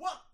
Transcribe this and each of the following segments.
What?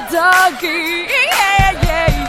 Doggy. Yeah, yeah,